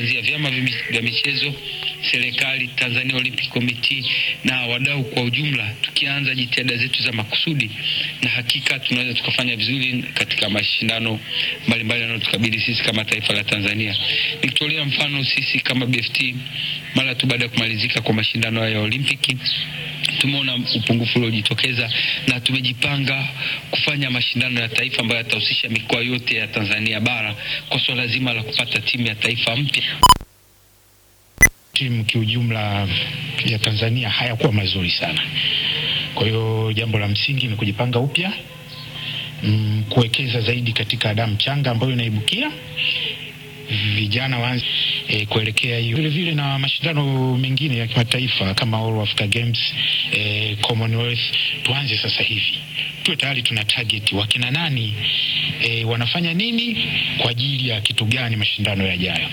kuanzia vyama vya michezo, serikali, Tanzania Olympic Committee na wadau kwa ujumla, tukianza jitihada zetu za makusudi, na hakika tunaweza tukafanya vizuri katika mashindano mbalimbali yanayotukabili sisi kama taifa la Tanzania. Nikitolea mfano sisi kama BFT, mara tu baada ya kumalizika kwa mashindano ya Olimpiki tumeona upungufu uliojitokeza na tumejipanga kufanya mashindano ya taifa ambayo yatahusisha mikoa yote ya Tanzania bara kwa swala zima la kupata timu ya taifa mpya. Timu kiujumla ya Tanzania hayakuwa mazuri sana, kwa hiyo jambo la msingi ni kujipanga upya, mm, kuwekeza zaidi katika damu changa ambayo inaibukia vijana waanze e, kuelekea hiyo. Vile vile na mashindano mengine ya kimataifa kama All Africa Games e, Commonwealth, tuanze sasa hivi, tuwe tayari tuna target wakina nani e, wanafanya nini kwa ajili ya kitu gani mashindano yajayo.